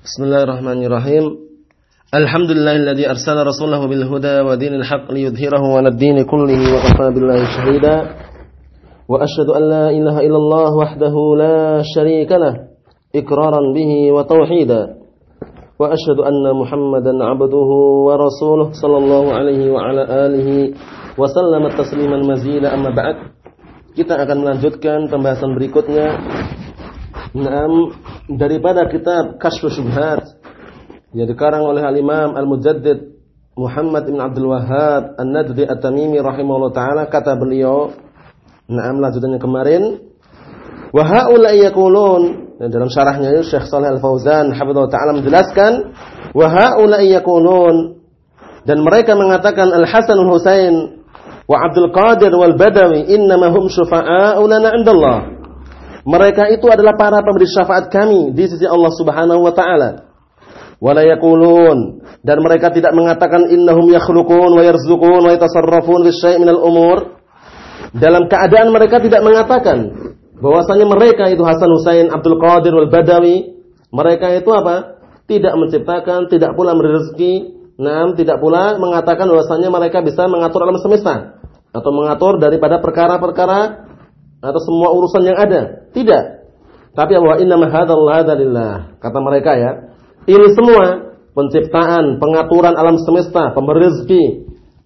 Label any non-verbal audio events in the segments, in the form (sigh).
Bismillahirrahmanirrahim. Alhamdulillahilladzi arsala rasulahu bil huda wa dinil haqq liyudhhirahu 'ala ad-din kullihi wa kafa billahi shahida. Wa asyhadu an la ilaha illallah wahdahu la syarika lah iqraran bihi wa tauhida. Wa asyhadu anna Muhammadan 'abduhu wa rasuluhu sallallahu alaihi wa ala alihi wa sallama tasliman mazida amma ba'd. Kita akan melanjutkan pembahasan berikutnya Naam daripada kitab Kashfu Syubhat yang dikarang oleh Al-Imam Al-Mujaddid Muhammad bin Abdul Wahhab An-Nadri At-Tamimi rahimahullah taala kata beliau Naam lanjutannya kemarin wa haula yaqulun dan dalam syarahnya itu Syekh Shalih Al-Fauzan hafizallahu taala menjelaskan wa haula yaqulun dan mereka mengatakan Al-Hasan Al-Husain wa Abdul Qadir wal Badawi innama hum syufa'a'u lana 'indallah mereka itu adalah para pemberi syafaat kami di sisi Allah Subhanahu wa taala. Wala yaqulun dan mereka tidak mengatakan innahum yakhluqun wa yarzuqun wa yatasarrafun fi syai' minal umur. Dalam keadaan mereka tidak mengatakan bahwasanya mereka itu Hasan Husain, Abdul Qadir wal Badawi, mereka itu apa? Tidak menciptakan, tidak pula memberi rezeki, tidak pula mengatakan bahwasanya mereka bisa mengatur alam semesta atau mengatur daripada perkara-perkara atau semua urusan yang ada. Tidak. Tapi bahwa inna mahadallahu lillah. Kata mereka ya. Ini semua penciptaan, pengaturan alam semesta, pemberi rezeki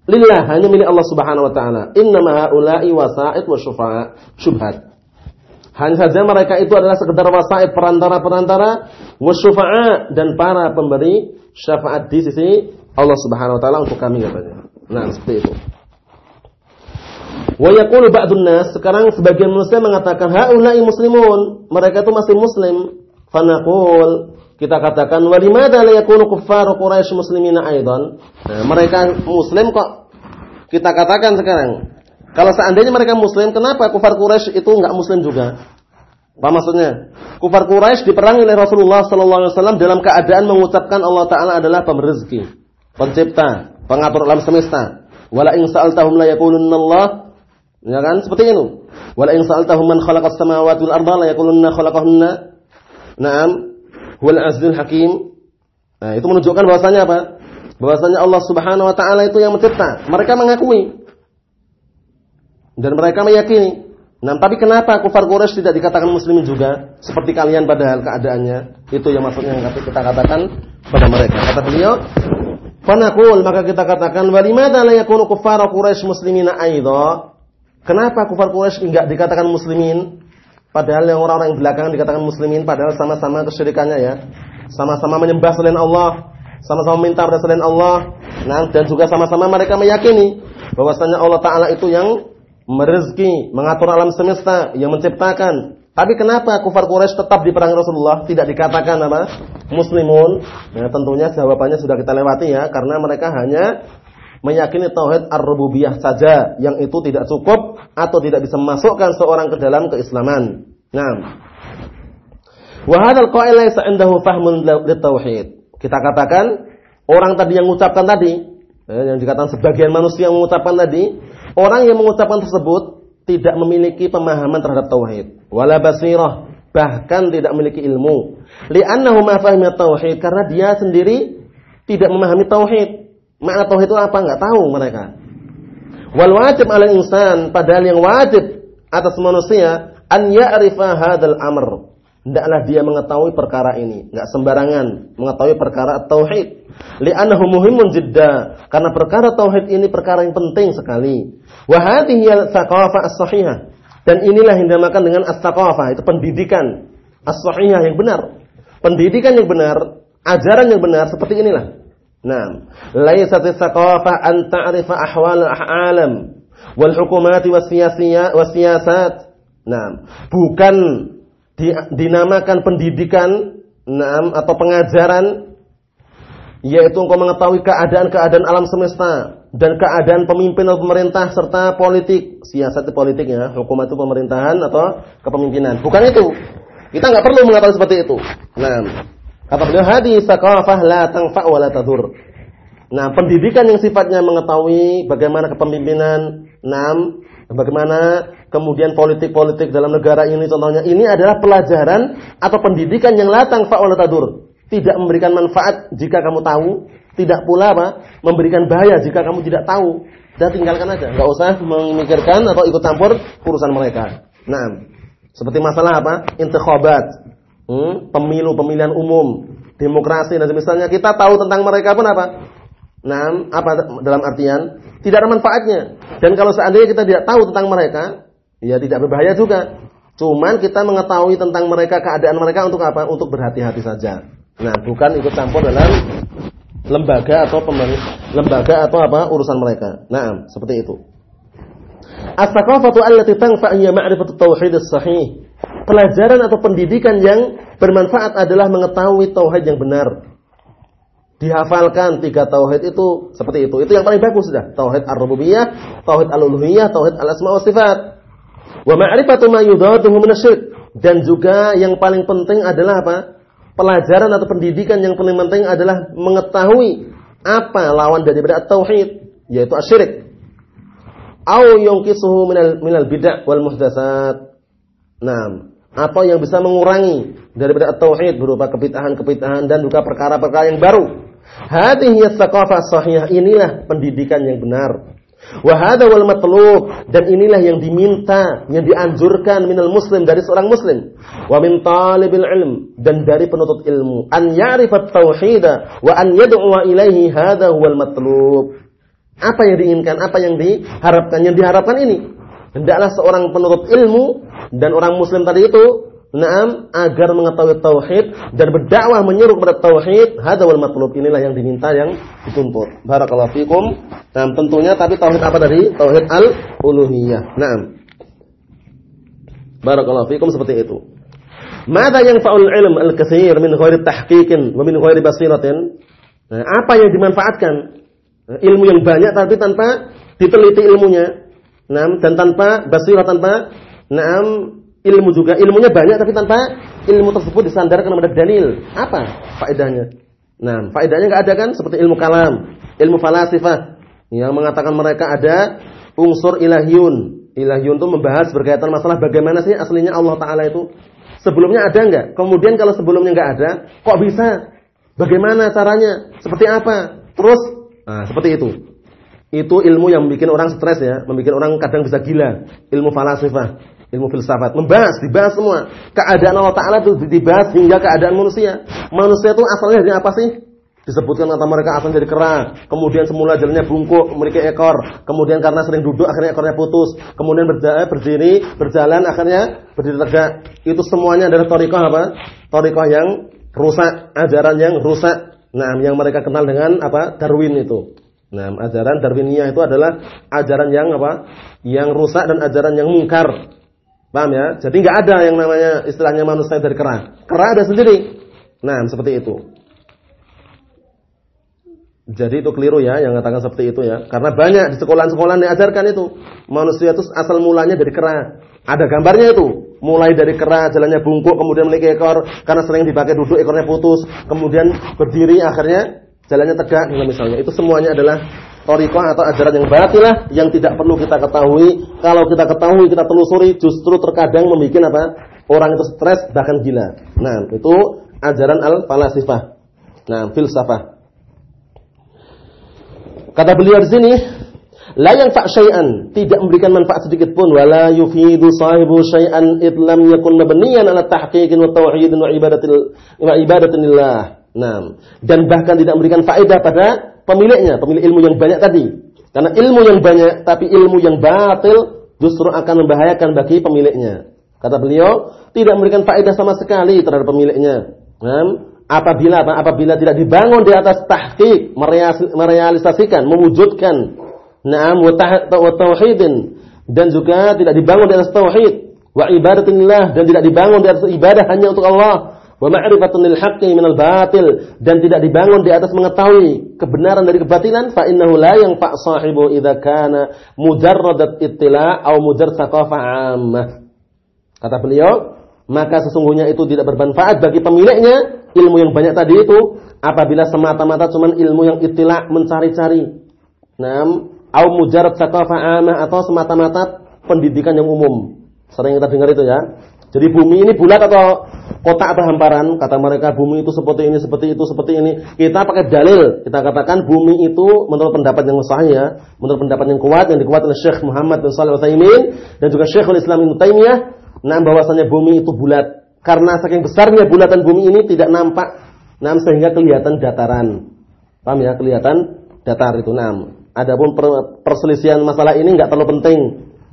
lillah hanya milik Allah Subhanahu wa taala. Inna haula'i wasa'id wa syufa'a syubhat. Hanya saja mereka itu adalah sekedar wasa'id perantara-perantara wa syufa'a dan para pemberi syafaat di sisi Allah Subhanahu wa taala untuk kami katanya. Nah, seperti itu. Wa yaqulu ba'dun nas, sekarang sebagian manusia mengatakan haula'i muslimun, mereka itu masih muslim. Fanaqul, kita katakan wa limadza la yakunu Quraisy muslimina aidan? Nah, mereka muslim kok kita katakan sekarang. Kalau seandainya mereka muslim, kenapa kufar Quraisy itu enggak muslim juga? Apa maksudnya? Kufar Quraisy diperangi oleh Rasulullah sallallahu alaihi wasallam dalam keadaan mengucapkan Allah taala adalah pemberi rezeki, pencipta, pengatur alam semesta. Wala in sa'altahum la yaqulunna Allah Ya kan? Seperti itu. Wala in sa'altahum man khalaqas samawati wal arda la yaqulunna khalaqahunna. Naam. Huwal azizul hakim. Nah, itu menunjukkan bahwasanya apa? Bahwasanya Allah Subhanahu wa taala itu yang mencipta. Mereka mengakui. Dan mereka meyakini. Nah, tapi kenapa kufar Quraisy tidak dikatakan muslimin juga seperti kalian padahal keadaannya? Itu yang maksudnya yang kita katakan pada mereka. Kata beliau, "Fanaqul maka kita katakan walimada la yakunu kuffar Quraisy muslimina aidha?" Kenapa kufar Quraisy enggak dikatakan muslimin? Padahal yang orang-orang yang belakangan dikatakan muslimin padahal sama-sama kesyirikannya ya. Sama-sama menyembah selain Allah, sama-sama minta pada selain Allah. Nah, dan juga sama-sama mereka meyakini bahwasanya Allah taala itu yang merezeki, mengatur alam semesta, yang menciptakan. Tapi kenapa kufar Quraisy tetap diperangi Rasulullah tidak dikatakan apa? Muslimun? Nah, tentunya jawabannya sudah kita lewati ya, karena mereka hanya meyakini tauhid ar-rububiyah saja yang itu tidak cukup atau tidak bisa memasukkan seorang ke dalam keislaman. Nah, wa hadzal qail laysa indahu fahmun tauhid. Kita katakan orang tadi yang mengucapkan tadi, eh, yang dikatakan sebagian manusia yang mengucapkan tadi, orang yang mengucapkan tersebut tidak memiliki pemahaman terhadap tauhid, wala basirah, bahkan tidak memiliki ilmu. Li'annahu ma fahima tauhid karena dia sendiri tidak memahami tauhid. Makna tauhid itu apa? Enggak tahu mereka. Wal wajib 'ala insan, padahal yang wajib atas manusia an ya'rifa hadzal amr. Hendaklah dia mengetahui perkara ini, enggak sembarangan mengetahui perkara tauhid. Li'annahu muhimun jidda, karena perkara tauhid ini perkara yang penting sekali. Wa hadhihi al-thaqafah as-sahihah. Dan inilah yang dinamakan dengan as-thaqafah, itu pendidikan as-sahihah yang benar. Pendidikan yang benar, ajaran yang benar seperti inilah. Nah, laysat tsaqafa an ta'rifa ahwal al-alam wal hukumat wasiyasat. Nah, bukan di, dinamakan pendidikan nah, atau pengajaran yaitu engkau mengetahui keadaan-keadaan alam semesta dan keadaan pemimpin atau pemerintah serta politik, siasat politik ya, hukum itu pemerintahan atau kepemimpinan. Bukan itu. Kita nggak perlu mengetahui seperti itu. Nah, Kata beliau hadis saqafah la tanfa wa la tadur. Nah, pendidikan yang sifatnya mengetahui bagaimana kepemimpinan, enam, bagaimana kemudian politik-politik dalam negara ini contohnya ini adalah pelajaran atau pendidikan yang la tanfa wa la tadur. tidak memberikan manfaat jika kamu tahu, tidak pula apa? memberikan bahaya jika kamu tidak tahu. Dan tinggalkan aja, nggak usah memikirkan atau ikut campur urusan mereka. Nah, seperti masalah apa? Intikhabat, hmm? pemilu, pemilihan umum, demokrasi dan misalnya kita tahu tentang mereka pun apa? Nah, apa dalam artian tidak ada manfaatnya. Dan kalau seandainya kita tidak tahu tentang mereka, ya tidak berbahaya juga. Cuman kita mengetahui tentang mereka, keadaan mereka untuk apa? Untuk berhati-hati saja. Nah, bukan ikut campur dalam lembaga atau lembaga atau apa urusan mereka. Nah, seperti itu. As-saqafatu allati tanfa' ma'rifatu tauhid as-sahih. Pelajaran atau pendidikan yang bermanfaat adalah mengetahui tauhid yang benar. Dihafalkan tiga tauhid itu seperti itu. Itu yang paling bagus sudah. Tauhid ar-rububiyah, tauhid al-uluhiyah, tauhid al-asma wa sifat. Wa ma'rifatu ma Dan juga yang paling penting adalah apa? pelajaran atau pendidikan yang paling penting adalah mengetahui apa lawan daripada tauhid yaitu asyirik au yungkisuhu minal minal bid'ah wal muhdatsat nah apa yang bisa mengurangi daripada tauhid berupa kebid'ahan-kebid'ahan dan juga perkara-perkara yang baru hadhihi tsaqafah sahihah inilah pendidikan yang benar Wahada wal matlub dan inilah yang diminta, yang dianjurkan minal muslim dari seorang muslim. Wa min talibil ilm dan dari penuntut ilmu an ya'rifat tauhida wa an yad'u ilaihi hada wal matlub. Apa yang diinginkan, apa yang diharapkan? Yang diharapkan ini hendaklah seorang penuntut ilmu dan orang muslim tadi itu Naam agar mengetahui tauhid dan berdakwah menyeru kepada tauhid, hadza wal matlub. Inilah yang diminta yang dituntut. Barakallahu fikum. Nah, tentunya tapi tauhid apa tadi? Tauhid al-uluhiyah. Naam. Barakallahu fikum seperti itu. Mada yang fa'ul ilm al-katsir min ghairi tahqiqin wa min ghairi basiratin? Nah, apa yang dimanfaatkan? Ilmu yang banyak tapi tanpa diteliti ilmunya. Naam dan tanpa basirah tanpa naam ilmu juga. Ilmunya banyak tapi tanpa ilmu tersebut disandarkan kepada dalil. Apa faedahnya? Nah faedahnya nggak ada kan? Seperti ilmu kalam ilmu falasifah. Yang mengatakan mereka ada unsur ilahiyun ilahiyun itu membahas berkaitan masalah bagaimana sih aslinya Allah Taala itu. Sebelumnya ada nggak? Kemudian kalau sebelumnya nggak ada kok bisa? Bagaimana caranya? Seperti apa? Terus nah, seperti itu. Itu ilmu yang membuat orang stres ya membuat orang kadang bisa gila. Ilmu falasifah ilmu filsafat. Membahas dibahas semua. Keadaan Allah Taala itu dibahas hingga keadaan manusia. Manusia itu asalnya dari apa sih? Disebutkan kata mereka asalnya dari kera kemudian semula jalannya bungkuk memiliki ekor. Kemudian karena sering duduk akhirnya ekornya putus. Kemudian eh, berdiri berjalan akhirnya berdiri tegak. Itu semuanya adalah torikoh apa? Torikoh yang rusak ajaran yang rusak. Nah yang mereka kenal dengan apa? Darwin itu. Nah, ajaran Darwinia itu adalah ajaran yang apa? Yang rusak dan ajaran yang mungkar. Paham ya? Jadi nggak ada yang namanya istilahnya manusia dari kera. Kera ada sendiri. Nah, seperti itu. Jadi itu keliru ya yang mengatakan seperti itu ya. Karena banyak di sekolah-sekolah diajarkan itu. Manusia itu asal mulanya dari kera. Ada gambarnya itu. Mulai dari kera, jalannya bungkuk, kemudian memiliki ekor. Karena sering dipakai duduk, ekornya putus. Kemudian berdiri, akhirnya jalannya tegak. Misalnya itu semuanya adalah Torikoh atau ajaran yang batilah yang tidak perlu kita ketahui. Kalau kita ketahui, kita telusuri, justru terkadang membuat apa? Orang itu stres bahkan gila. Nah, itu ajaran al-falasifah. Nah, filsafah. Kata beliau di sini, la yang syai'an, tidak memberikan manfaat sedikit pun wala yufidu sahibu syai'an id lam yakun mabniyan ala tahqiqin wa tauhidin wa ibadatil wa ibadatillah. Nah, dan bahkan tidak memberikan faedah pada pemiliknya, pemilik ilmu yang banyak tadi. Karena ilmu yang banyak tapi ilmu yang batil justru akan membahayakan bagi pemiliknya. Kata beliau, tidak memberikan faedah sama sekali terhadap pemiliknya. Nah, apabila apabila tidak dibangun di atas tahqiq, merealisasikan, mewujudkan. Na'am wa tauhidin. Dan juga tidak dibangun di atas tauhid. Wa ibadatillah. Dan tidak dibangun di atas ibadah hanya untuk Allah wa ma'rifatun lil haqqi minal batil. Dan tidak dibangun di atas mengetahui kebenaran dari kebatilan fa innahu la yanfa sahibu idza kana mujarradat ittila' atau mujarrad thaqafah 'ammah kata beliau maka sesungguhnya itu tidak bermanfaat bagi pemiliknya ilmu yang banyak tadi itu apabila semata-mata cuma ilmu yang ittila' mencari-cari. Nam, au mujarrad thaqafah 'ammah atau semata-mata pendidikan yang umum. Sering kita dengar itu ya Jadi bumi ini bulat atau kotak atau hamparan? Kata mereka bumi itu seperti ini, seperti itu, seperti ini. Kita pakai dalil. Kita katakan bumi itu menurut pendapat yang sahih ya, menurut pendapat yang kuat yang dikuat oleh Syekh Muhammad bin Shalih Utsaimin dan juga Syekhul Islam Ibnu Taimiyah, nah bahwasanya bumi itu bulat. Karena saking besarnya bulatan bumi ini tidak nampak, nah sehingga kelihatan dataran. Paham ya? Kelihatan datar itu. Nah, adapun perselisihan masalah ini nggak terlalu penting.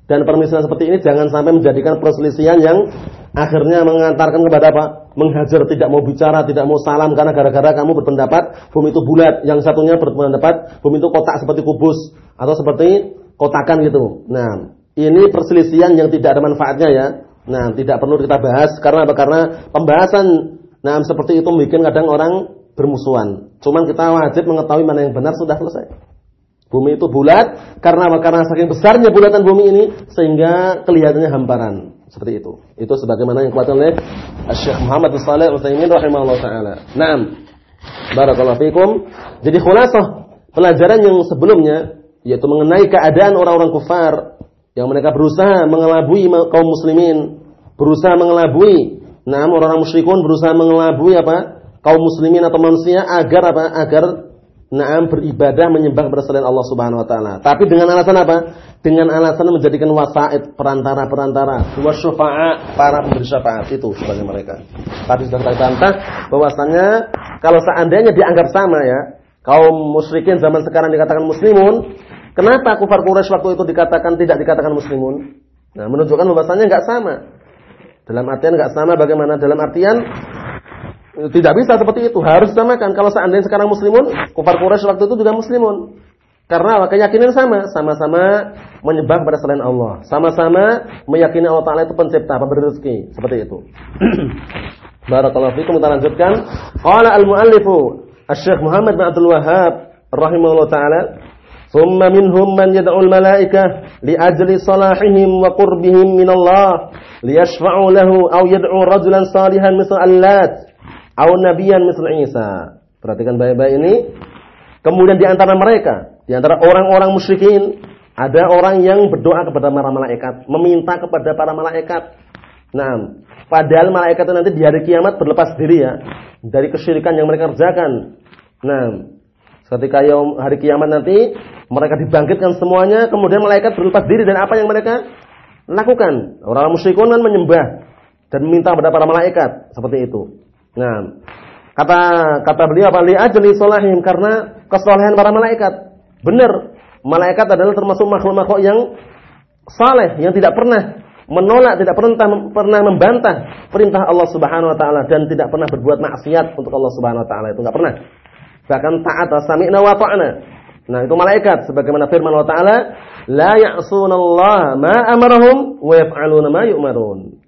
Dan permisalan seperti ini jangan sampai menjadikan perselisihan yang akhirnya mengantarkan kepada apa? Menghajar, tidak mau bicara, tidak mau salam karena gara-gara kamu berpendapat bumi itu bulat, yang satunya berpendapat bumi itu kotak seperti kubus atau seperti kotakan gitu. Nah, ini perselisihan yang tidak ada manfaatnya ya. Nah, tidak perlu kita bahas karena apa? Karena pembahasan nah seperti itu bikin kadang orang bermusuhan. Cuman kita wajib mengetahui mana yang benar sudah selesai. Bumi itu bulat karena karena saking besarnya bulatan bumi ini sehingga kelihatannya hamparan seperti itu. Itu sebagaimana yang kuatkan oleh Syekh Muhammad bin Shalih Utsaimin rahimahullah taala. Naam. Barakallahu fikum. Jadi khulasah pelajaran yang sebelumnya yaitu mengenai keadaan orang-orang kufar yang mereka berusaha mengelabui kaum muslimin, berusaha mengelabui nah orang-orang musyrikun berusaha mengelabui apa? kaum muslimin atau manusia agar apa? agar Naam beribadah menyembah kepada selain Allah Subhanahu wa taala. Tapi dengan alasan apa? Dengan alasan menjadikan wasaid perantara-perantara, dua syufa'a para pemberi syafaat itu sebagai mereka. Tadi sudah kita bantah bahwasanya kalau seandainya dianggap sama ya, kaum musyrikin zaman sekarang dikatakan muslimun, kenapa kufar Quraisy waktu itu dikatakan tidak dikatakan muslimun? Nah, menunjukkan bahwasanya enggak sama. Dalam artian enggak sama bagaimana? Dalam artian tidak bisa seperti itu. Harus samakan. Kalau seandainya sekarang muslimun, kufar Quraisy waktu itu juga muslimun. Karena keyakinan sama, sama-sama menyembah kepada selain Allah. Sama-sama meyakini Allah Taala itu pencipta, pemberi rezeki, seperti itu. (clears throat) Barakallahu fikum kita lanjutkan. Qala al-muallifu Asy-Syaikh Muhammad bin Abdul Wahhab rahimahullah taala, "Tsumma minhum man yad'u al-malaikah li ajli salahihim wa qurbihim min Allah, liyashfa'u lahu aw yad'u rajulan salihan misal Allat." Au nabiyan misal Isa. Perhatikan baik-baik ini. Kemudian di antara mereka, di antara orang-orang musyrikin, ada orang yang berdoa kepada para malaikat, meminta kepada para malaikat. Nah, padahal malaikat itu nanti di hari kiamat berlepas diri ya dari kesyirikan yang mereka kerjakan. Nah, ketika hari kiamat nanti mereka dibangkitkan semuanya, kemudian malaikat berlepas diri dan apa yang mereka lakukan? Orang musyrikun kan menyembah dan meminta kepada para malaikat seperti itu. Nah, kata kata beliau apa li ajli solahim karena kesolehan para malaikat. Benar, malaikat adalah termasuk makhluk-makhluk yang saleh yang tidak pernah menolak, tidak pernah pernah membantah perintah Allah Subhanahu wa taala dan tidak pernah berbuat maksiat untuk Allah Subhanahu wa taala itu enggak pernah. Bahkan taat sami'na wa ta'na. Nah, itu malaikat sebagaimana firman Allah taala, la ya'sunallaha ma amarahum wa yaf'aluna ma yu'marun.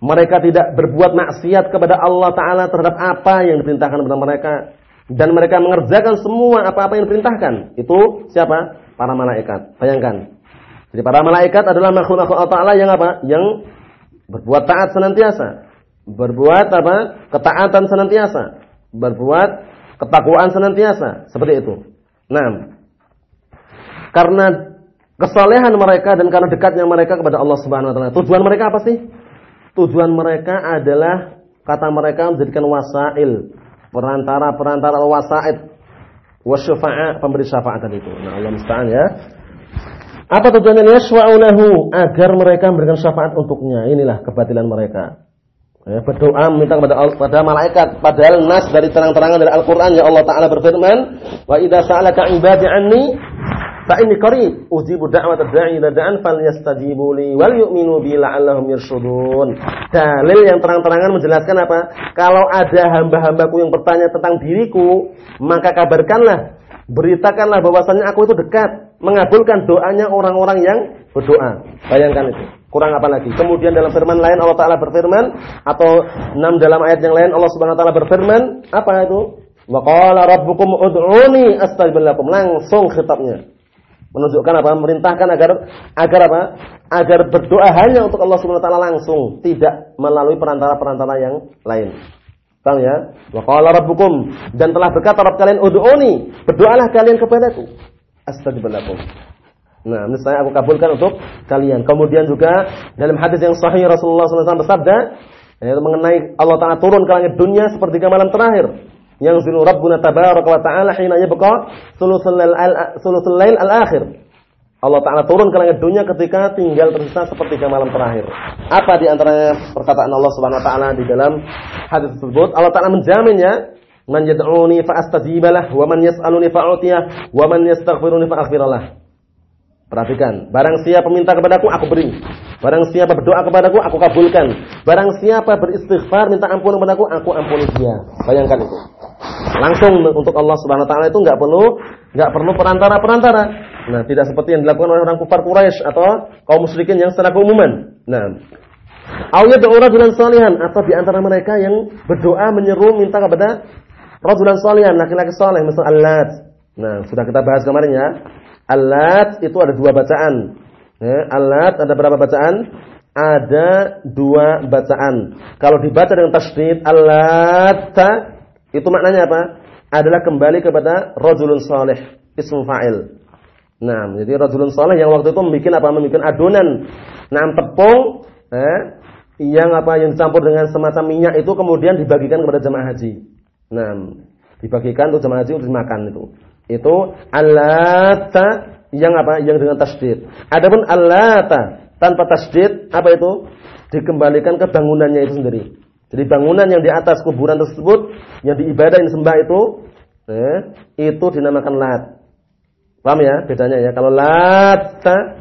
Mereka tidak berbuat maksiat kepada Allah Ta'ala terhadap apa yang diperintahkan kepada mereka. Dan mereka mengerjakan semua apa-apa yang diperintahkan. Itu siapa? Para malaikat. Bayangkan. Jadi para malaikat adalah makhluk-makhluk Allah Ta'ala yang apa? Yang berbuat taat senantiasa. Berbuat apa? Ketaatan senantiasa. Berbuat ketakwaan senantiasa. Seperti itu. Nah, karena kesalehan mereka dan karena dekatnya mereka kepada Allah Subhanahu wa taala. Tujuan mereka apa sih? Tujuan mereka adalah kata mereka menjadikan wasail, perantara-perantara wasaid wasyafa'a pemberi syafaat tadi itu. Nah, Allah musta'an ya. Apa tujuannya yashfa'u lahu agar mereka memberikan syafaat untuknya. Inilah kebatilan mereka. Ya, berdoa meminta kepada pada malaikat padahal nas dari terang-terangan dari Al-Qur'an ya Allah taala berfirman wa idza sa'alaka 'ibadi 'anni Fa ini qarib ujibu da'wat ad-da'i ila da'an falyastajibu li wal yu'minu bi la'allahum yarshudun. Dalil yang terang-terangan menjelaskan apa? Kalau ada hamba-hambaku yang bertanya tentang diriku, maka kabarkanlah, beritakanlah bahwasanya aku itu dekat mengabulkan doanya orang-orang yang berdoa. Bayangkan itu. Kurang apa lagi? Kemudian dalam firman lain Allah Taala berfirman atau enam dalam ayat yang lain Allah Subhanahu wa taala berfirman, apa itu? Wa qala rabbukum ud'uni astajib lakum. Langsung khitabnya menunjukkan apa? Memerintahkan agar agar apa? Agar berdoa hanya untuk Allah Subhanahu wa taala langsung, tidak melalui perantara-perantara yang lain. Paham ya? Wa qala rabbukum dan telah berkata Rabb kalian ud'uni, berdoalah kalian kepadaku. Astajib. Nah, misalnya aku kabulkan untuk kalian. Kemudian juga dalam hadis yang sahih Rasulullah SAW bersabda, mengenai Allah Taala turun ke langit dunia seperti malam terakhir. Yang zilu Rabbuna tabaraka wa ta'ala hina yabqa thuluthul lail al-akhir. Allah Ta'ala turun ke langit dunia ketika tinggal tersisa sepertiga malam terakhir. Apa di antaranya perkataan Allah Subhanahu Wa Ta'ala di dalam hadis tersebut? Allah Ta'ala menjaminnya, Man yad'uni fa'astajibalah, wa man yas'aluni fa'utiyah, wa man yastaghfiruni. Perhatikan, barang siapa minta kepadaku, aku beri. Barang siapa berdoa kepadaku, aku kabulkan. Barang siapa beristighfar, minta ampun kepadaku, aku ampuni dia. Bayangkan itu. Langsung untuk Allah Subhanahu wa taala itu enggak perlu enggak perlu perantara-perantara. Nah, tidak seperti yang dilakukan oleh orang kufar Quraisy atau kaum musyrikin yang secara keumuman. Nah, Au yad'u rajulan salihan atau di antara mereka yang berdoa menyeru minta kepada rajulan salihan, laki-laki saleh, misal Allah. Nah, sudah kita bahas kemarin ya. Alat itu ada dua bacaan. Ya, alat ada berapa bacaan? Ada dua bacaan. Kalau dibaca dengan tasydid alat itu maknanya apa? Adalah kembali kepada rajulun saleh, ismu fa'il. Nah, jadi rajulun saleh yang waktu itu membuat apa? Membuat adonan nah tepung eh, yang apa yang dicampur dengan semacam minyak itu kemudian dibagikan kepada jemaah haji. Nah, dibagikan untuk jemaah haji untuk dimakan itu itu alata yang apa? Yang dengan tasdid. Adapun alata tanpa tasdid apa itu? Dikembalikan ke bangunannya itu sendiri. Jadi bangunan yang di atas kuburan tersebut yang diibadahin sembah itu eh, itu dinamakan lat. Paham ya bedanya ya? Kalau lata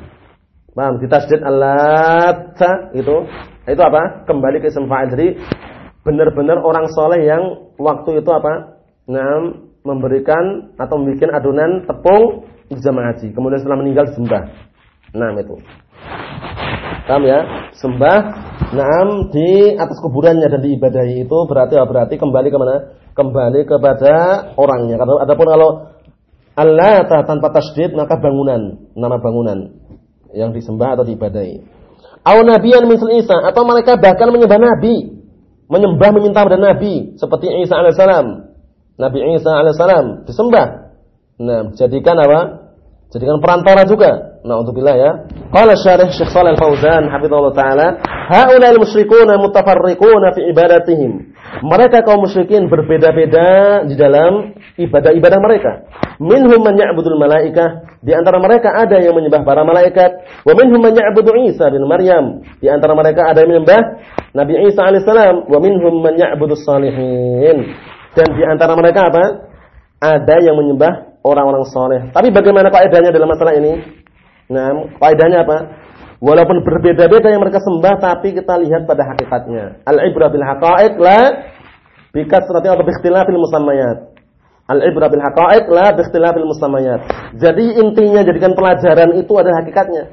paham di tasdid alata itu itu apa? Kembali ke isim Jadi benar-benar orang soleh yang waktu itu apa? Nah, memberikan atau membuat adonan tepung haji. Kemudian setelah meninggal disembah. Nah, itu. Paham ya? Sembah Naam di atas kuburannya dan diibadahi itu berarti berarti kembali ke mana? Kembali kepada orangnya. Karena adapun kalau Allah tanpa tasdid maka bangunan, nama bangunan yang disembah atau diibadahi. Au nabiyan misal Isa atau mereka bahkan menyembah nabi, menyembah meminta pada nabi seperti Isa alaihissalam Nabi Isa alaihissalam disembah. Nah, jadikan apa? Jadikan perantara juga. Nah, untuk bila ya. Qala syarih Syekh Shalal Fauzan hafizallahu taala, haulal musyrikuna mutafarriquna fi ibadatihim. Mereka kaum musyrikin berbeda-beda di dalam ibadah-ibadah mereka. Minhum man ya'budul malaikah, di antara mereka ada yang menyembah para malaikat, wa minhum man ya'budu Isa bin Maryam, di antara mereka ada yang menyembah Nabi Isa alaihissalam, wa minhum man ya'budus salihin. Dan di antara mereka apa? Ada yang menyembah orang-orang soleh. Tapi bagaimana kaidahnya dalam masalah ini? Nah, kaidahnya apa? Walaupun berbeda-beda yang mereka sembah, tapi kita lihat pada hakikatnya. Al-ibrah bil haqa'iq la bikasrati atau biikhtilafil musammayat. Al-ibrah bil haqa'iq la biikhtilafil musammayat. Jadi intinya jadikan pelajaran itu adalah hakikatnya.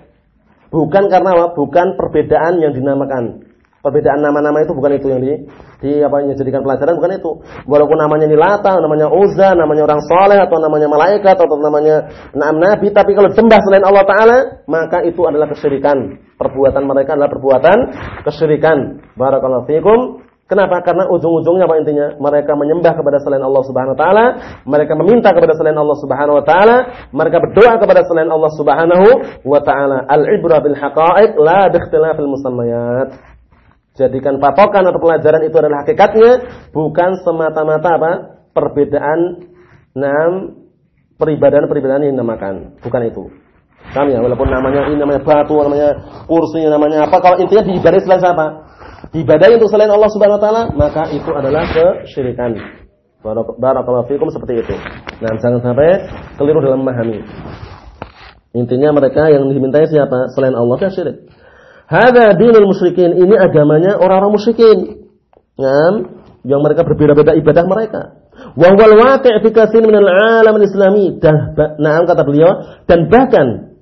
Bukan karena apa? Bukan perbedaan yang dinamakan. Perbedaan nama-nama itu bukan itu yang di, di apa yang dijadikan pelajaran bukan itu. Walaupun namanya Nilata, namanya Uzza, namanya orang soleh atau namanya malaikat atau namanya naam nabi, tapi kalau sembah selain Allah Taala maka itu adalah kesyirikan. Perbuatan mereka adalah perbuatan kesyirikan. Barakallahu fiikum. Kenapa? Karena ujung-ujungnya apa intinya? Mereka menyembah kepada selain Allah Subhanahu wa taala, mereka meminta kepada selain Allah Subhanahu wa taala, mereka berdoa kepada selain Allah Subhanahu wa taala. Al-ibrah bil haqa'iq la bi ikhtilafil musammayat. Jadikan patokan atau pelajaran itu adalah hakikatnya, bukan semata-mata apa? perbedaan enam peribadahan-peribadahan yang dinamakan, bukan itu. Kami ya, walaupun namanya ini namanya batu, namanya kursi, namanya apa, kalau intinya diibadai selain siapa? Diibadai untuk selain Allah Subhanahu wa taala, maka itu adalah kesyirikan. Barakallahu fikum seperti itu. Nah, jangan sampai keliru dalam memahami. Intinya mereka yang dimintai siapa? Selain Allah kan syirik. Hada dinul musyrikin. Ini agamanya orang-orang musyrikin. Ya, yang mereka berbeda-beda ibadah mereka. Wa wal waqi' fi katsirin minal alam islami. Dan na'am kata beliau dan bahkan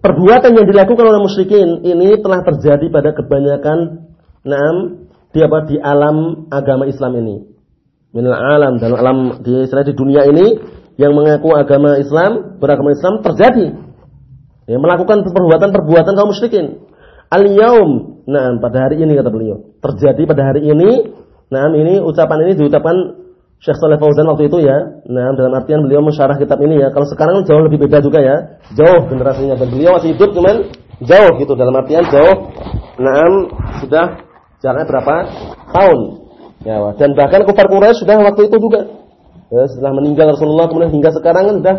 perbuatan yang dilakukan oleh musyrikin ini telah terjadi pada kebanyakan na'am di apa di alam agama Islam ini. Minal alam dalam alam di di dunia ini yang mengaku agama Islam, beragama Islam terjadi. Ya, melakukan perbuatan-perbuatan kaum musyrikin. Al-yaum. Nah, pada hari ini kata beliau. Terjadi pada hari ini. Nah, ini ucapan ini diucapkan Syekh Saleh Fauzan waktu itu ya. Nah, dalam artian beliau mensyarah kitab ini ya. Kalau sekarang jauh lebih beda juga ya. Jauh generasinya dan beliau masih hidup cuman jauh gitu dalam artian jauh. Nah, sudah jaraknya berapa tahun. Ya, dan bahkan kufar Quraisy sudah waktu itu juga. Ya, setelah meninggal Rasulullah kemudian hingga sekarang kan sudah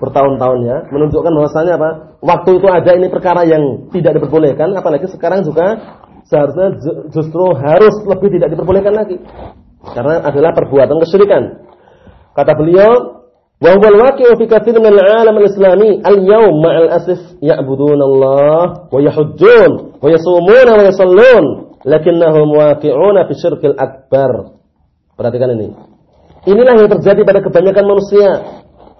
bertahun-tahun ya, menunjukkan bahwasanya apa? Waktu itu ada ini perkara yang tidak diperbolehkan, apalagi sekarang juga seharusnya justru harus lebih tidak diperbolehkan lagi. Karena adalah perbuatan kesyirikan. Kata beliau, wa huwal waqi'u fi katsir min al-'alam al-islami al-yawm ma'al asif ya'budun Allah wa yahujjun wa yasumuna wa yusallun lakinnahum waqi'una fi syirkil akbar. Perhatikan ini. Inilah yang terjadi pada kebanyakan manusia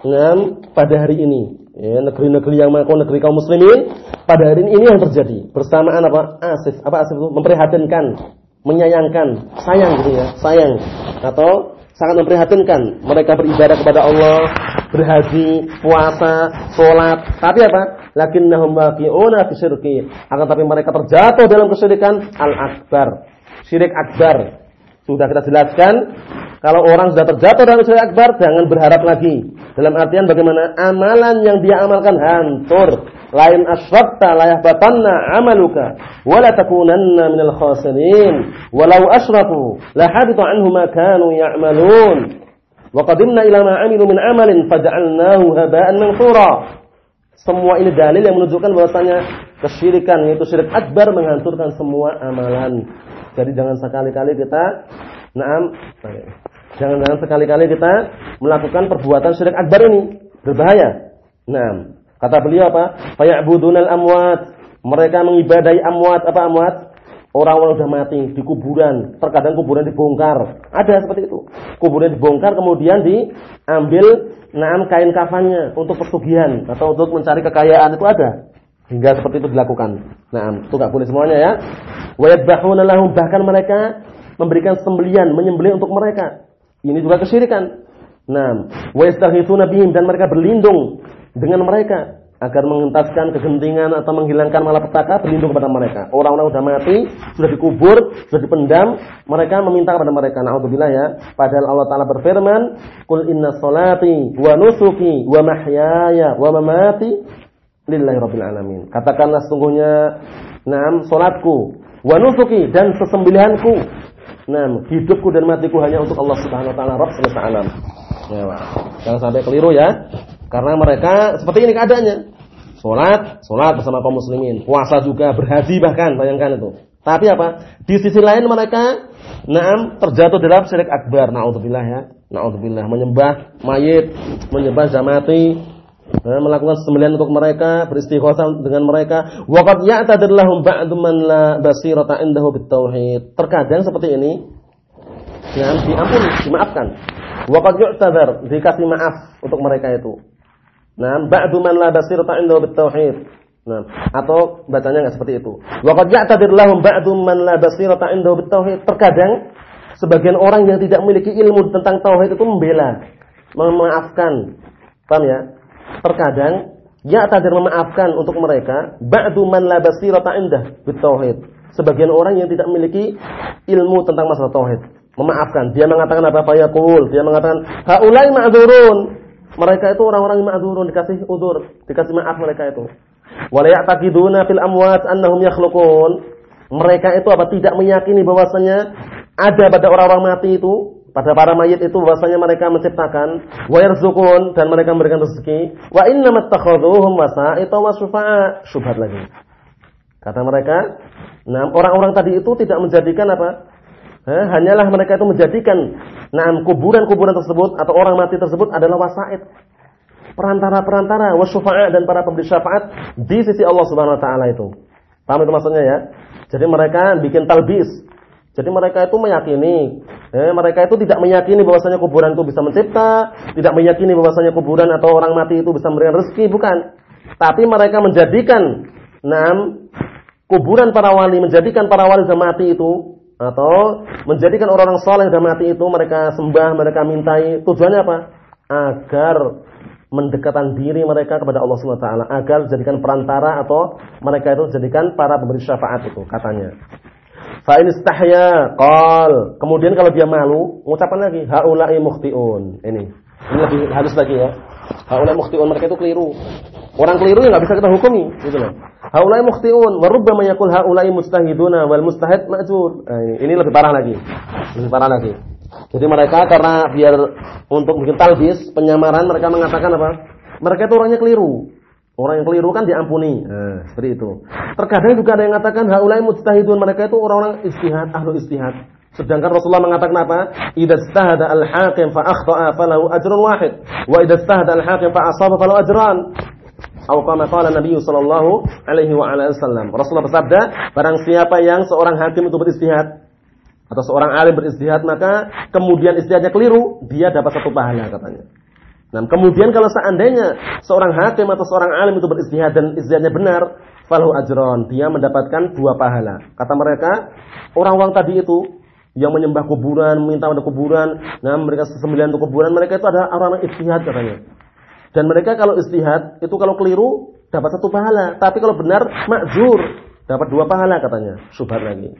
dengan pada hari ini. Ya, negeri-negeri yang mengaku negeri kaum muslimin pada hari ini ini yang terjadi bersamaan apa asif apa asif itu memprihatinkan menyayangkan, sayang gitu ya, sayang atau sangat memprihatinkan mereka beribadah kepada Allah, berhaji, puasa, sholat, tapi apa? Lakinnahum waqi'una fi syirki. Akan tapi mereka terjatuh dalam kesyirikan al-akbar. Syirik akbar. Sudah kita jelaskan kalau orang sudah terjatuh dalam syirik akbar jangan berharap lagi. Dalam artian bagaimana? Amalan yang dia amalkan hancur. Lain asyrakta la yahbatanna amaluka wa la takunanna minal khasirin walau asyraku la habita anhum ma kanu ya'malun. Wa qadimna ila ma amilu min amalin faj'alnahu haba'an mansura. Semua ini dalil yang menunjukkan bahwasanya kesyirikan yaitu syirik akbar menghancurkan semua amalan jadi jangan sekali-kali kita naam jangan-jangan sekali-kali kita melakukan perbuatan syirik akbar ini berbahaya naam Kata beliau apa? Faya'budunal amwat. Mereka mengibadai amwat apa amwat? Orang-orang sudah mati di kuburan. Terkadang kuburan dibongkar. Ada seperti itu. Kuburan dibongkar kemudian diambil naam kain kafannya untuk pesugihan atau untuk mencari kekayaan itu ada. Hingga seperti itu dilakukan. Naam, itu enggak boleh semuanya ya. Wa yadbahuna lahum bahkan mereka memberikan sembelian, menyembelih untuk mereka. Ini juga kesyirikan. Nah, wa yastaghithuna bihim dan mereka berlindung dengan mereka agar mengentaskan kegentingan atau menghilangkan malapetaka berlindung kepada mereka. Orang-orang sudah mati, sudah dikubur, sudah dipendam, mereka meminta kepada mereka. Nauzubillah ya. Padahal Allah taala berfirman, "Qul inna salati wa nusuki wa mahyaya wa mamati lillahi rabbil alamin." Katakanlah sungguhnya, "Naam, salatku wa nusuki dan sesembelihanku, naam, hidupku dan matiku hanya untuk Allah Subhanahu wa taala, Rabb semesta alam." Ya, Jangan sampai keliru ya. Karena mereka seperti ini keadaannya. Sholat, sholat bersama kaum muslimin. Puasa juga, berhaji bahkan, bayangkan itu. Tapi apa? Di sisi lain mereka Naam terjatuh dalam syirik akbar. Nauzubillah ya. Nauzubillah menyembah mayit, menyembah jamati, eh, melakukan sembelihan untuk mereka, beristighosa dengan mereka. Waqad ya'tadir lahum ba'du man la basirata indahu bitauhid. Terkadang seperti ini. Ya, diampuni, dimaafkan. Waqad yu'tadzar, dikasih maaf untuk mereka itu. Nah, ba'du man la basirata indahu bitauhid. Nah, atau bacanya enggak seperti itu. Wa qad ya'tadir lahum ba'du man la basirata indahu bitauhid. Terkadang sebagian orang yang tidak memiliki ilmu tentang tauhid itu membela, memaafkan. Paham ya? Terkadang ya'tadir memaafkan untuk mereka ba'du man la basirata indah bitauhid. Sebagian orang yang tidak memiliki ilmu tentang masalah tauhid, memaafkan. Dia mengatakan apa? apa ya Yaqul. Dia mengatakan haulai ma'dzurun. Mereka itu orang-orang yang ma'dzurun dikasih udur, dikasih maaf mereka itu. Wala ya'taqiduna fil amwat annahum yakhluqun. Mereka itu apa tidak meyakini bahwasanya ada pada orang-orang mati itu, pada para mayit itu bahwasanya mereka menciptakan wa yarzuqun dan mereka memberikan rezeki. Wa innamat takhadhuhum wasa'ita wa syufa'a. Syubhat lagi. Kata mereka, nah orang-orang tadi itu tidak menjadikan apa? Eh, hanyalah mereka itu menjadikan nah kuburan-kuburan tersebut atau orang mati tersebut adalah wasaid. Perantara-perantara wasyufa'a dan para pemberi syafaat di sisi Allah Subhanahu wa taala itu. Paham itu maksudnya ya? Jadi mereka bikin talbis. Jadi mereka itu meyakini, eh, mereka itu tidak meyakini bahwasanya kuburan itu bisa mencipta, tidak meyakini bahwasanya kuburan atau orang mati itu bisa memberikan rezeki, bukan. Tapi mereka menjadikan enam kuburan para wali, menjadikan para wali dan mati itu atau menjadikan orang-orang soleh dan mati itu mereka sembah, mereka mintai. Tujuannya apa? Agar mendekatkan diri mereka kepada Allah Subhanahu wa taala, agar jadikan perantara atau mereka itu jadikan para pemberi syafaat itu katanya. Fa in istahya qal. Kemudian kalau dia malu, mengucapkan lagi haula'i mukhtiun. Ini. Ini lebih halus lagi ya. Haula'i mukhtiun mereka itu keliru. Orang keliru ya enggak bisa kita hukumi, gitu loh. Haula'i mukhtiun wa rubbama yaqul haula'i mustahiduna wal mustahid ma'jur. Nah, ini, ini lebih parah lagi. Lebih parah lagi. Jadi mereka karena biar untuk bikin talbis, penyamaran mereka mengatakan apa? Mereka itu orangnya keliru. Orang yang keliru kan diampuni. Nah, seperti itu. Terkadang juga ada yang mengatakan haulai mujtahidun, mereka itu orang-orang istihad, ahlu istihad. Sedangkan Rasulullah mengatakan apa? Idza istahada al-hakim fa akhta'a falahu ajrun wahid, wa idza istahada al-hakim fa asaba falahu ajran. Atau kama qala Nabi sallallahu alaihi wa ala wasallam. Rasulullah bersabda, barang siapa yang seorang hakim itu beristihad atau seorang alim beristihad maka kemudian istihadnya keliru, dia dapat satu pahala katanya. Nah, kemudian kalau seandainya seorang hakim atau seorang alim itu beristihad dan istihadnya benar, falahu ajron, dia mendapatkan dua pahala. Kata mereka, orang-orang tadi itu yang menyembah kuburan, meminta pada kuburan, nah mereka sesembelian untuk kuburan, mereka itu adalah orang-orang istihad katanya. Dan mereka kalau istihad, itu kalau keliru, dapat satu pahala. Tapi kalau benar, makjur. Dapat dua pahala katanya. Subhat lagi.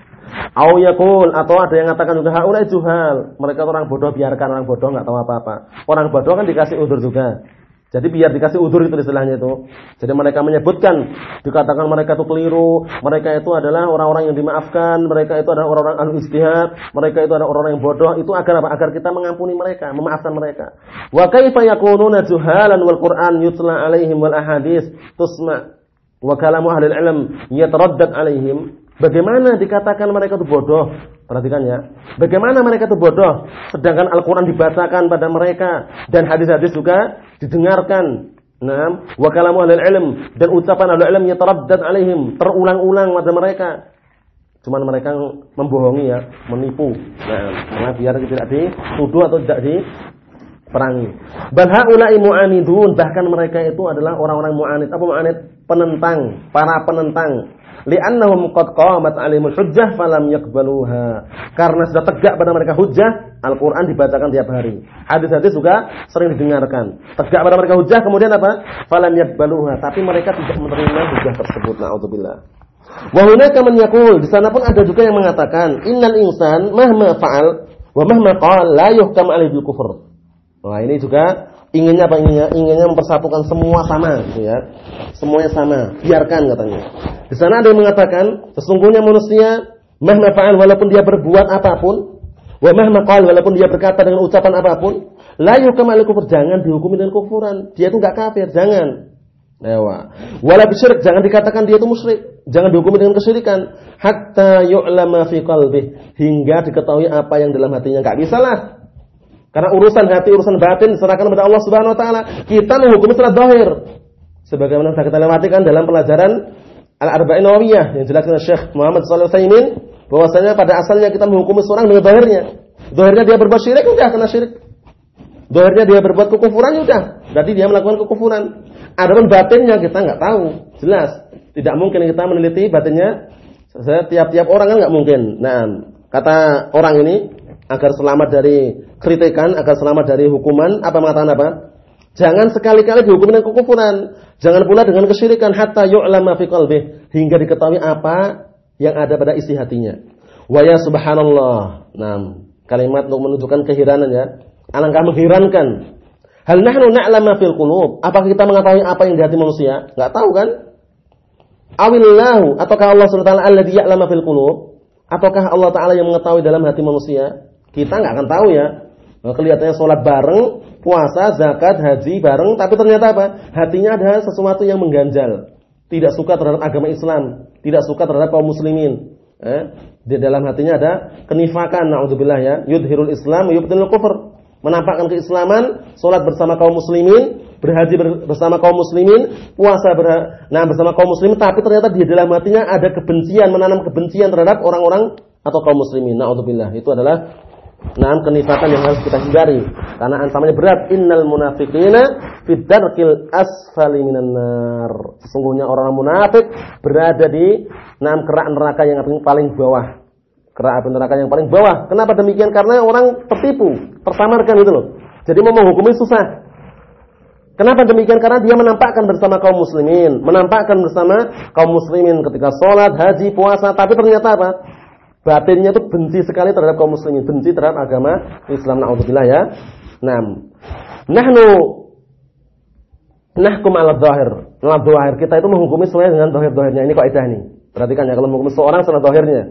Au yakul atau ada yang mengatakan juga haulai juhal. Mereka orang bodoh biarkan orang bodoh nggak tahu apa-apa. Orang bodoh kan dikasih udur juga. Jadi biar dikasih udur itu istilahnya itu. Jadi mereka menyebutkan, dikatakan mereka itu keliru, mereka itu adalah orang-orang yang dimaafkan, mereka itu adalah orang-orang ahli istihad, mereka itu adalah orang-orang yang bodoh. Itu agar apa? Agar kita mengampuni mereka, memaafkan mereka. Wa kaifa yakununa juhalan wal Qur'an yutla alaihim wal ahadits tusma' wa kalamu ahli ilm yataraddad alaihim bagaimana dikatakan mereka itu bodoh perhatikan ya bagaimana mereka itu bodoh sedangkan Al-Qur'an dibacakan pada mereka dan hadis-hadis juga didengarkan Nah, wa kalamu ilm dan ucapan ahli ilm yataraddad alaihim terulang-ulang pada mereka cuman mereka membohongi ya menipu nah biar tidak dituduh atau tidak di perangi. Bal haula'i mu'anidun, bahkan mereka itu adalah orang-orang mu'anid. Apa mu'anid? Penentang, para penentang. Li'annahum qad qamat 'alaihimul hujjah falam yaqbaluha. Karena sudah tegak pada mereka hujjah, Al-Qur'an dibacakan tiap hari. Hadis-hadis juga sering didengarkan. Tegak pada mereka hujjah, kemudian apa? Falam yaqbaluha, tapi mereka tidak menerima hujjah tersebut. Nauzubillah. Wa hunaka man yaqul, di sana pun ada juga yang mengatakan, innal insan mahma fa'al wa mahma qala la yuhkam 'alaihi bil kufur. Nah ini juga inginnya apa inginnya? Inginnya mempersatukan semua sama, gitu ya. Semuanya sama, biarkan katanya. Di sana ada yang mengatakan sesungguhnya manusia mahma fa'al walaupun dia berbuat apa pun, wa mahma qal walaupun dia berkata dengan ucapan apa pun, la yukam kufur jangan dihukumi dengan kufuran. Dia itu enggak kafir, jangan. Ewa. Wala syirik, jangan dikatakan dia itu musyrik. Jangan dihukumi dengan kesyirikan. Hatta yu'lama fi qalbih. Hingga diketahui apa yang dalam hatinya. Enggak bisa lah. Karena urusan hati, urusan batin diserahkan kepada Allah Subhanahu wa taala. Kita menghukumi secara zahir. Sebagaimana sudah kita lewati kan dalam pelajaran Al-Arba'in Nawawiyah yang jelaskan Syekh Muhammad alaihi wasallam bahwasanya pada asalnya kita menghukumi seorang dengan zahirnya. Zahirnya dia berbuat syirik sudah kena syirik. Zahirnya dia berbuat kekufuran sudah, berarti dia melakukan kekufuran. Adapun batinnya kita nggak tahu, jelas. Tidak mungkin kita meneliti batinnya. Setiap-tiap orang kan nggak mungkin. Nah, kata orang ini agar selamat dari kritikan, agar selamat dari hukuman, apa mengatakan apa? Jangan sekali-kali dihukum dengan kekufuran. Jangan pula dengan kesyirikan hatta yu'lama fi qalbih hingga diketahui apa yang ada pada isi hatinya. Wa ya subhanallah. Nah, kalimat untuk menunjukkan keheranan ya. Alangkah mengherankan. Hal nahnu na'lama fil qulub? Apakah kita mengetahui apa yang di hati manusia? Enggak tahu kan? Awillahu ataukah Allah Subhanahu wa taala alladzi ya'lamu fil qulub? Ataukah Allah taala yang mengetahui dalam hati manusia? Kita nggak akan tahu ya. Nah, kelihatannya sholat bareng, puasa, zakat, haji bareng, tapi ternyata apa? Hatinya ada sesuatu yang mengganjal. Tidak suka terhadap agama Islam, tidak suka terhadap kaum muslimin. Eh? Di dalam hatinya ada kenifakan, naudzubillah ya. Yudhirul Islam, yubtilul kufur. Menampakkan keislaman, sholat bersama kaum muslimin, berhaji bersama kaum muslimin, puasa ber nah bersama kaum muslimin, tapi ternyata di dalam hatinya ada kebencian, menanam kebencian terhadap orang-orang atau kaum muslimin. Naudzubillah. Itu adalah Nah, kenifatan yang harus kita hindari karena ancamannya berat. Innal munafiqina fid darkil asfali minan nar. Sesungguhnya orang munafik berada di enam kerak neraka yang paling bawah. Kerak api neraka yang paling bawah. Kenapa demikian? Karena orang tertipu, tersamarkan itu loh. Jadi mau menghukumi susah. Kenapa demikian? Karena dia menampakkan bersama kaum muslimin, menampakkan bersama kaum muslimin ketika sholat, haji, puasa, tapi ternyata apa? Batinnya itu benci sekali terhadap kaum muslimin, benci terhadap agama Islam naudzubillah ya. Naam. Nahnu nahkum ala dhahir. Nah, dhahir kita itu menghukumi sesuai dengan dhahir-dhahirnya. Ini kaidah nih. Perhatikan ya kalau menghukumi seorang secara dhahirnya.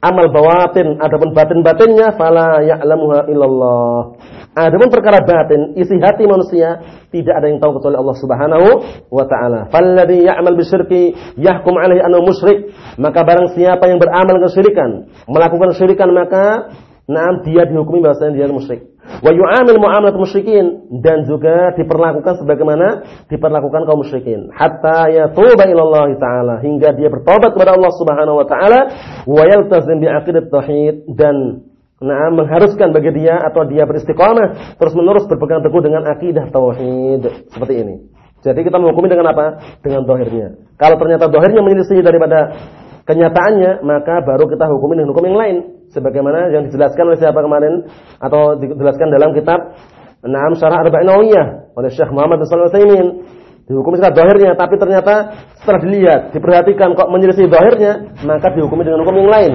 Amal bawatin adapun batin-batinnya fala ya'lamuha illallah. Adapun perkara batin, isi hati manusia tidak ada yang tahu kecuali Allah Subhanahu wa taala. Falladhi ya'mal bisyirki yahkum alaihi annahu musyrik. Maka barang siapa yang beramal kesyirikan, melakukan kesyirikan maka nah dia dihukumi bahwasanya dia musyrik wa yu'amil muamalat musyrikin. Dan juga diperlakukan sebagaimana diperlakukan kaum musyrikin. Hatta yatuba ila Allah taala. Hingga dia bertobat kepada Allah Subhanahu wa taala. Wa yaltazim bi aqidat tauhid. Dan nah mengharuskan bagi dia atau dia beristiqamah terus menerus berpegang teguh dengan akidah tauhid. Seperti ini. Jadi kita menghukumi dengan apa? Dengan dohirnya. Kalau ternyata dohirnya menyelisih daripada kenyataannya, maka baru kita hukumi dengan hukum yang lain sebagaimana yang dijelaskan oleh siapa kemarin atau dijelaskan dalam kitab Naam Syarah Arba'in Nawawiyah oleh Syekh Muhammad bin Shalih Utsaimin. Dihukumi secara zahirnya, tapi ternyata setelah dilihat, diperhatikan kok menyelisih zahirnya, maka dihukumi dengan hukum yang lain.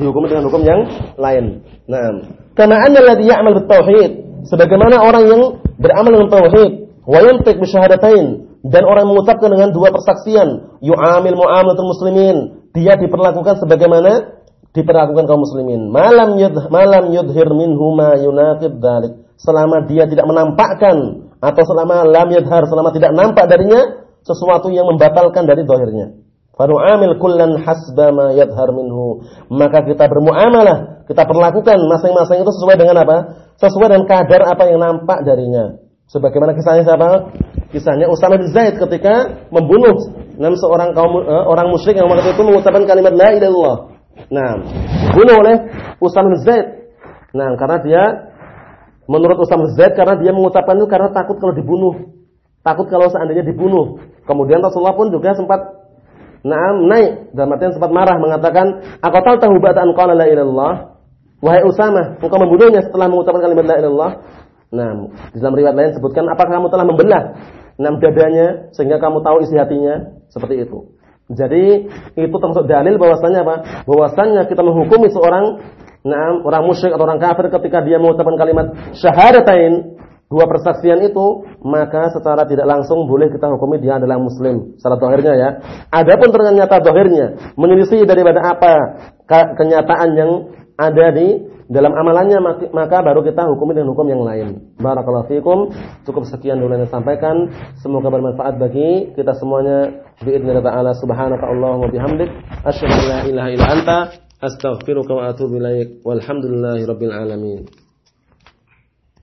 Dihukumi dengan hukum yang lain. Naam. Karena anna alladhi ya'mal bitauhid, sebagaimana orang yang beramal dengan tauhid, wa yantiq bisyahadatain dan orang mengucapkan dengan dua persaksian, yu'amil mu'amalatul muslimin, dia diperlakukan sebagaimana diperlakukan kaum muslimin. Malam yudh, malam yudhir minhu ma yunaqid dzalik. Selama dia tidak menampakkan atau selama lam yadhar, selama tidak nampak darinya sesuatu yang membatalkan dari zahirnya. amil kullan hasba ma yadhar minhu. Maka kita bermuamalah, kita perlakukan masing-masing itu sesuai dengan apa? Sesuai dengan kadar apa yang nampak darinya. Sebagaimana kisahnya siapa? Kisahnya Usama bin Zaid ketika membunuh enam seorang kaum uh, orang musyrik yang waktu itu mengucapkan kalimat la ilaha illallah. Nah, dibunuh oleh Usama bin Zaid. Nah, karena dia menurut Usama bin Zaid karena dia mengucapkan itu karena takut kalau dibunuh. Takut kalau seandainya dibunuh. Kemudian Rasulullah pun juga sempat nah, naik dalam artian sempat marah mengatakan, "Aku tahu tahu ba'da an qala la ilallah." Wahai Usama, engkau membunuhnya setelah mengucapkan kalimat la ilallah. Nah, di dalam riwayat lain sebutkan apakah kamu telah membelah enam dadanya sehingga kamu tahu isi hatinya seperti itu. Jadi itu termasuk dalil bahwasanya apa? Bahwasanya kita menghukumi seorang nah, orang musyrik atau orang kafir ketika dia mengucapkan kalimat syahadatain dua persaksian itu maka secara tidak langsung boleh kita hukumi dia adalah muslim secara dohirnya ya. Adapun ternyata dohirnya menyelisih daripada apa kenyataan yang ada di dalam amalannya maka baru kita hukumi dengan hukum yang lain. Barakallahu fikum. Cukup sekian dulu yang sampaikan. Semoga bermanfaat bagi kita semuanya. Biidznillah taala subhanaka Allahumma bihamdik asyhadu an la ilaha illa anta astaghfiruka wa atubu ilaik. Walhamdulillahirabbil alamin.